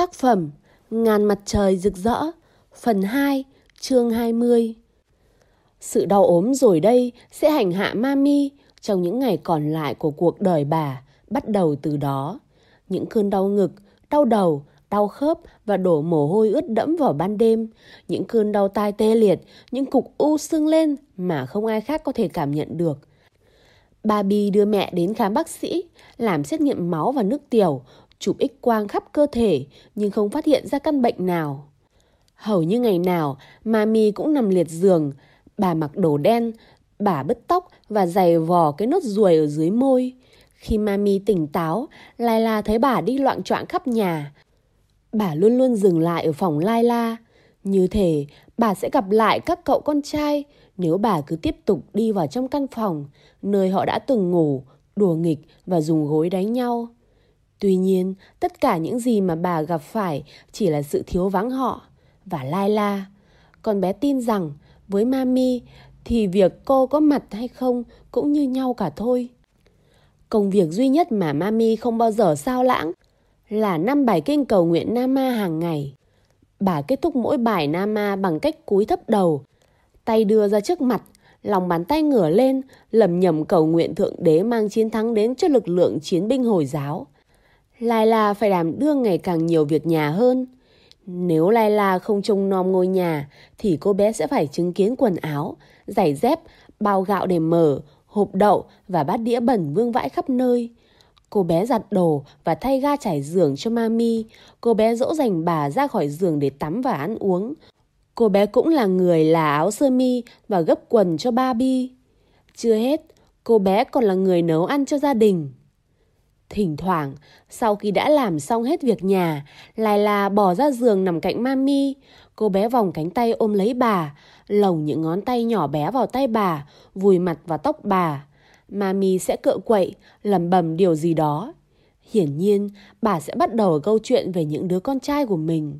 Tác phẩm Ngàn mặt trời rực rỡ Phần 2 chương 20 Sự đau ốm rồi đây sẽ hành hạ Mami trong những ngày còn lại của cuộc đời bà bắt đầu từ đó. Những cơn đau ngực, đau đầu, đau khớp và đổ mồ hôi ướt đẫm vào ban đêm. Những cơn đau tai tê liệt, những cục u sưng lên mà không ai khác có thể cảm nhận được. Bà Bì đưa mẹ đến khám bác sĩ, làm xét nghiệm máu và nước tiểu, chụp x quang khắp cơ thể nhưng không phát hiện ra căn bệnh nào. Hầu như ngày nào, Mami cũng nằm liệt giường, bà mặc đồ đen, bà bứt tóc và giày vò cái nốt ruồi ở dưới môi. Khi Mami tỉnh táo, Laila thấy bà đi loạn choạng khắp nhà. Bà luôn luôn dừng lại ở phòng Laila. Như thể bà sẽ gặp lại các cậu con trai nếu bà cứ tiếp tục đi vào trong căn phòng, nơi họ đã từng ngủ, đùa nghịch và dùng gối đánh nhau. Tuy nhiên, tất cả những gì mà bà gặp phải chỉ là sự thiếu vắng họ và Laila. Con bé tin rằng với Mami thì việc cô có mặt hay không cũng như nhau cả thôi. Công việc duy nhất mà Mami không bao giờ sao lãng là năm bài kinh cầu nguyện Nama hàng ngày. Bà kết thúc mỗi bài Nama bằng cách cúi thấp đầu, tay đưa ra trước mặt, lòng bàn tay ngửa lên, lầm nhầm cầu nguyện Thượng Đế mang chiến thắng đến cho lực lượng chiến binh Hồi giáo. Laila phải đảm đương ngày càng nhiều việc nhà hơn. Nếu Laila không trông nom ngôi nhà thì cô bé sẽ phải chứng kiến quần áo, giày dép, bao gạo để mở, hộp đậu và bát đĩa bẩn vương vãi khắp nơi. Cô bé giặt đồ và thay ga trải giường cho mami. Cô bé dỗ dành bà ra khỏi giường để tắm và ăn uống. Cô bé cũng là người là áo sơ mi và gấp quần cho Barbie. Chưa hết, cô bé còn là người nấu ăn cho gia đình. Thỉnh thoảng, sau khi đã làm xong hết việc nhà, Laila bỏ ra giường nằm cạnh Mami. Cô bé vòng cánh tay ôm lấy bà, lồng những ngón tay nhỏ bé vào tay bà, vùi mặt vào tóc bà. Mami sẽ cựa quậy, lầm bầm điều gì đó. Hiển nhiên, bà sẽ bắt đầu câu chuyện về những đứa con trai của mình.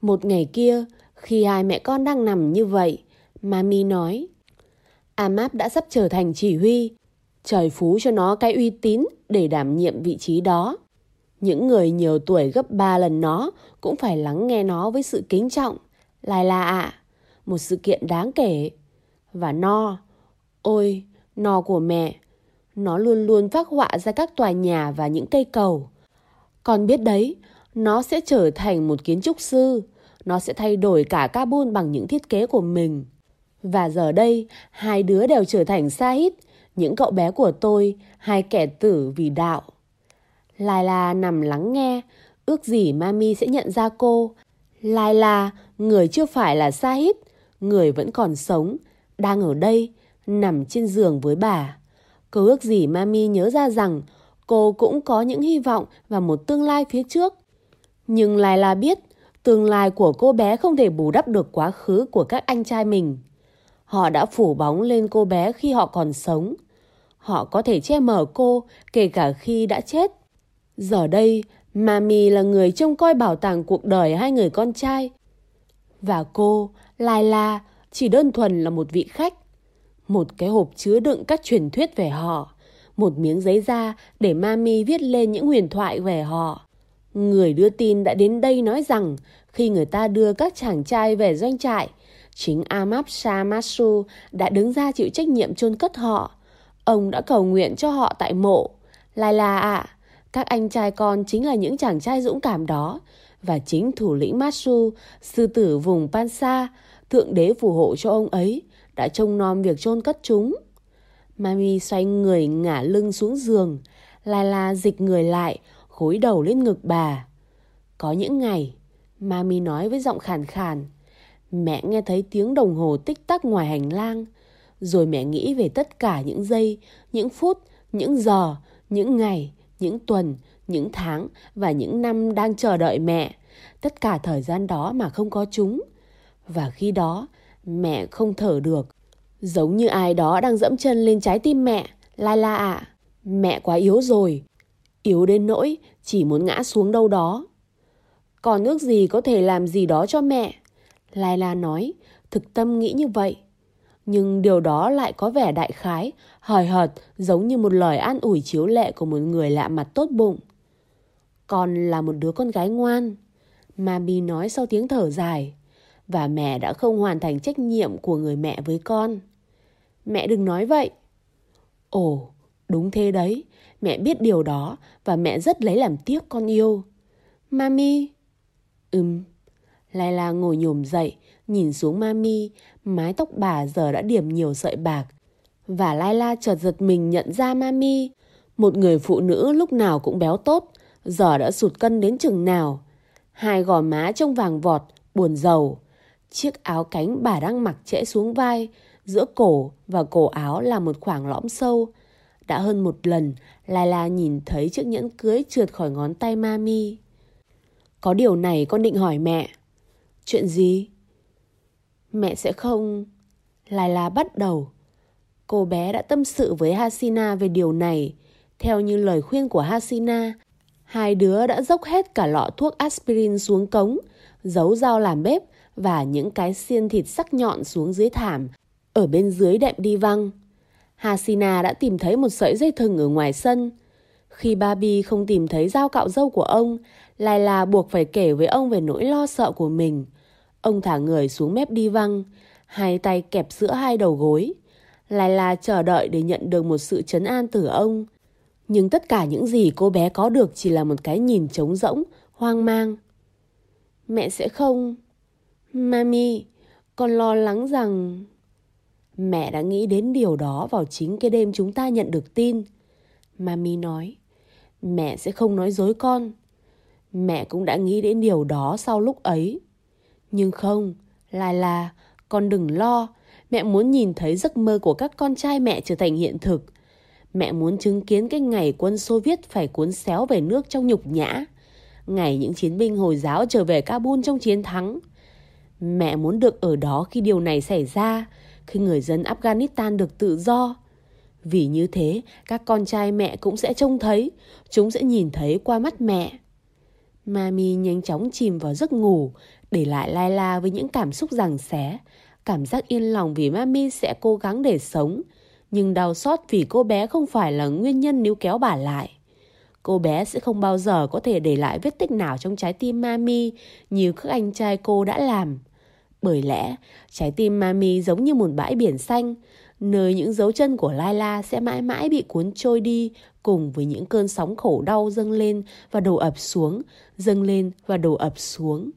Một ngày kia, khi hai mẹ con đang nằm như vậy, Mami nói Amap đã sắp trở thành chỉ huy. Trời phú cho nó cái uy tín để đảm nhiệm vị trí đó. Những người nhiều tuổi gấp ba lần nó cũng phải lắng nghe nó với sự kính trọng. Lai la ạ, một sự kiện đáng kể. Và no, ôi, no của mẹ. Nó luôn luôn phát họa ra các tòa nhà và những cây cầu. Con biết đấy, nó sẽ trở thành một kiến trúc sư. Nó sẽ thay đổi cả carbon bằng những thiết kế của mình. Và giờ đây, hai đứa đều trở thành Sahid, những cậu bé của tôi, hai kẻ tử vì đạo. Laila nằm lắng nghe, ước gì Mami sẽ nhận ra cô. Laila, người chưa phải là sahit người vẫn còn sống, đang ở đây, nằm trên giường với bà. Cô ước gì Mami nhớ ra rằng cô cũng có những hy vọng và một tương lai phía trước. Nhưng Laila biết, tương lai của cô bé không thể bù đắp được quá khứ của các anh trai mình. Họ đã phủ bóng lên cô bé khi họ còn sống. Họ có thể che mở cô kể cả khi đã chết. Giờ đây, Mami là người trông coi bảo tàng cuộc đời hai người con trai. Và cô, Laila, chỉ đơn thuần là một vị khách. Một cái hộp chứa đựng các truyền thuyết về họ. Một miếng giấy da để Mami viết lên những huyền thoại về họ. Người đưa tin đã đến đây nói rằng khi người ta đưa các chàng trai về doanh trại, chính amapsa masu đã đứng ra chịu trách nhiệm chôn cất họ. Ông đã cầu nguyện cho họ tại mộ. Laila ạ, các anh trai con chính là những chàng trai dũng cảm đó. Và chính thủ lĩnh Masu, sư tử vùng Pansa, thượng đế phù hộ cho ông ấy, đã trông nom việc chôn cất chúng. Mami xoay người ngả lưng xuống giường. Laila dịch người lại, gối đầu lên ngực bà. Có những ngày, Mami nói với giọng khàn khàn. Mẹ nghe thấy tiếng đồng hồ tích tắc ngoài hành lang. Rồi mẹ nghĩ về tất cả những giây, những phút, những giờ, những ngày, những tuần, những tháng và những năm đang chờ đợi mẹ. Tất cả thời gian đó mà không có chúng. Và khi đó, mẹ không thở được. Giống như ai đó đang dẫm chân lên trái tim mẹ. Laila ạ, à, mẹ quá yếu rồi. Yếu đến nỗi chỉ muốn ngã xuống đâu đó. Còn nước gì có thể làm gì đó cho mẹ. Laila nói, thực tâm nghĩ như vậy. Nhưng điều đó lại có vẻ đại khái, hời hợt giống như một lời an ủi chiếu lệ của một người lạ mặt tốt bụng. Con là một đứa con gái ngoan. Mami nói sau tiếng thở dài. Và mẹ đã không hoàn thành trách nhiệm của người mẹ với con. Mẹ đừng nói vậy. Ồ, đúng thế đấy. Mẹ biết điều đó và mẹ rất lấy làm tiếc con yêu. Mami. Ừm. Layla ngồi nhổm dậy, nhìn xuống Mami, mái tóc bà giờ đã điểm nhiều sợi bạc. Và Laila chợt giật mình nhận ra Mami, một người phụ nữ lúc nào cũng béo tốt, giờ đã sụt cân đến chừng nào. Hai gò má trông vàng vọt, buồn giàu. Chiếc áo cánh bà đang mặc trễ xuống vai, giữa cổ và cổ áo là một khoảng lõm sâu. Đã hơn một lần, Laila nhìn thấy chiếc nhẫn cưới trượt khỏi ngón tay Mami. Có điều này con định hỏi mẹ. Chuyện gì? Mẹ sẽ không... Layla bắt đầu. Cô bé đã tâm sự với Hasina về điều này. Theo như lời khuyên của Hasina, hai đứa đã dốc hết cả lọ thuốc aspirin xuống cống, giấu dao làm bếp và những cái xiên thịt sắc nhọn xuống dưới thảm, ở bên dưới đệm đi văng. Hasina đã tìm thấy một sợi dây thừng ở ngoài sân. Khi Barbie không tìm thấy dao cạo râu của ông, Laila buộc phải kể với ông về nỗi lo sợ của mình. Ông thả người xuống mép đi văng, hai tay kẹp giữa hai đầu gối. Laila chờ đợi để nhận được một sự chấn an từ ông. Nhưng tất cả những gì cô bé có được chỉ là một cái nhìn trống rỗng, hoang mang. Mẹ sẽ không... Mami, con lo lắng rằng... Mẹ đã nghĩ đến điều đó vào chính cái đêm chúng ta nhận được tin. Mami nói, mẹ sẽ không nói dối con. Mẹ cũng đã nghĩ đến điều đó sau lúc ấy. Nhưng không, lại là, con đừng lo. Mẹ muốn nhìn thấy giấc mơ của các con trai mẹ trở thành hiện thực. Mẹ muốn chứng kiến cái ngày quân Xô Viết phải cuốn xéo về nước trong nhục nhã. Ngày những chiến binh Hồi giáo trở về Kabul trong chiến thắng. Mẹ muốn được ở đó khi điều này xảy ra, khi người dân Afghanistan được tự do. Vì như thế, các con trai mẹ cũng sẽ trông thấy, chúng sẽ nhìn thấy qua mắt mẹ. Mami nhanh chóng chìm vào giấc ngủ, để lại Layla với những cảm xúc rằng xé. Cảm giác yên lòng vì Mami sẽ cố gắng để sống, nhưng đau xót vì cô bé không phải là nguyên nhân níu kéo bà lại. Cô bé sẽ không bao giờ có thể để lại vết tích nào trong trái tim Mami như các anh trai cô đã làm. Bởi lẽ, trái tim Mami giống như một bãi biển xanh, nơi những dấu chân của Layla sẽ mãi mãi bị cuốn trôi đi cùng với những cơn sóng khổ đau dâng lên và đổ ập xuống, dâng lên và đổ ập xuống.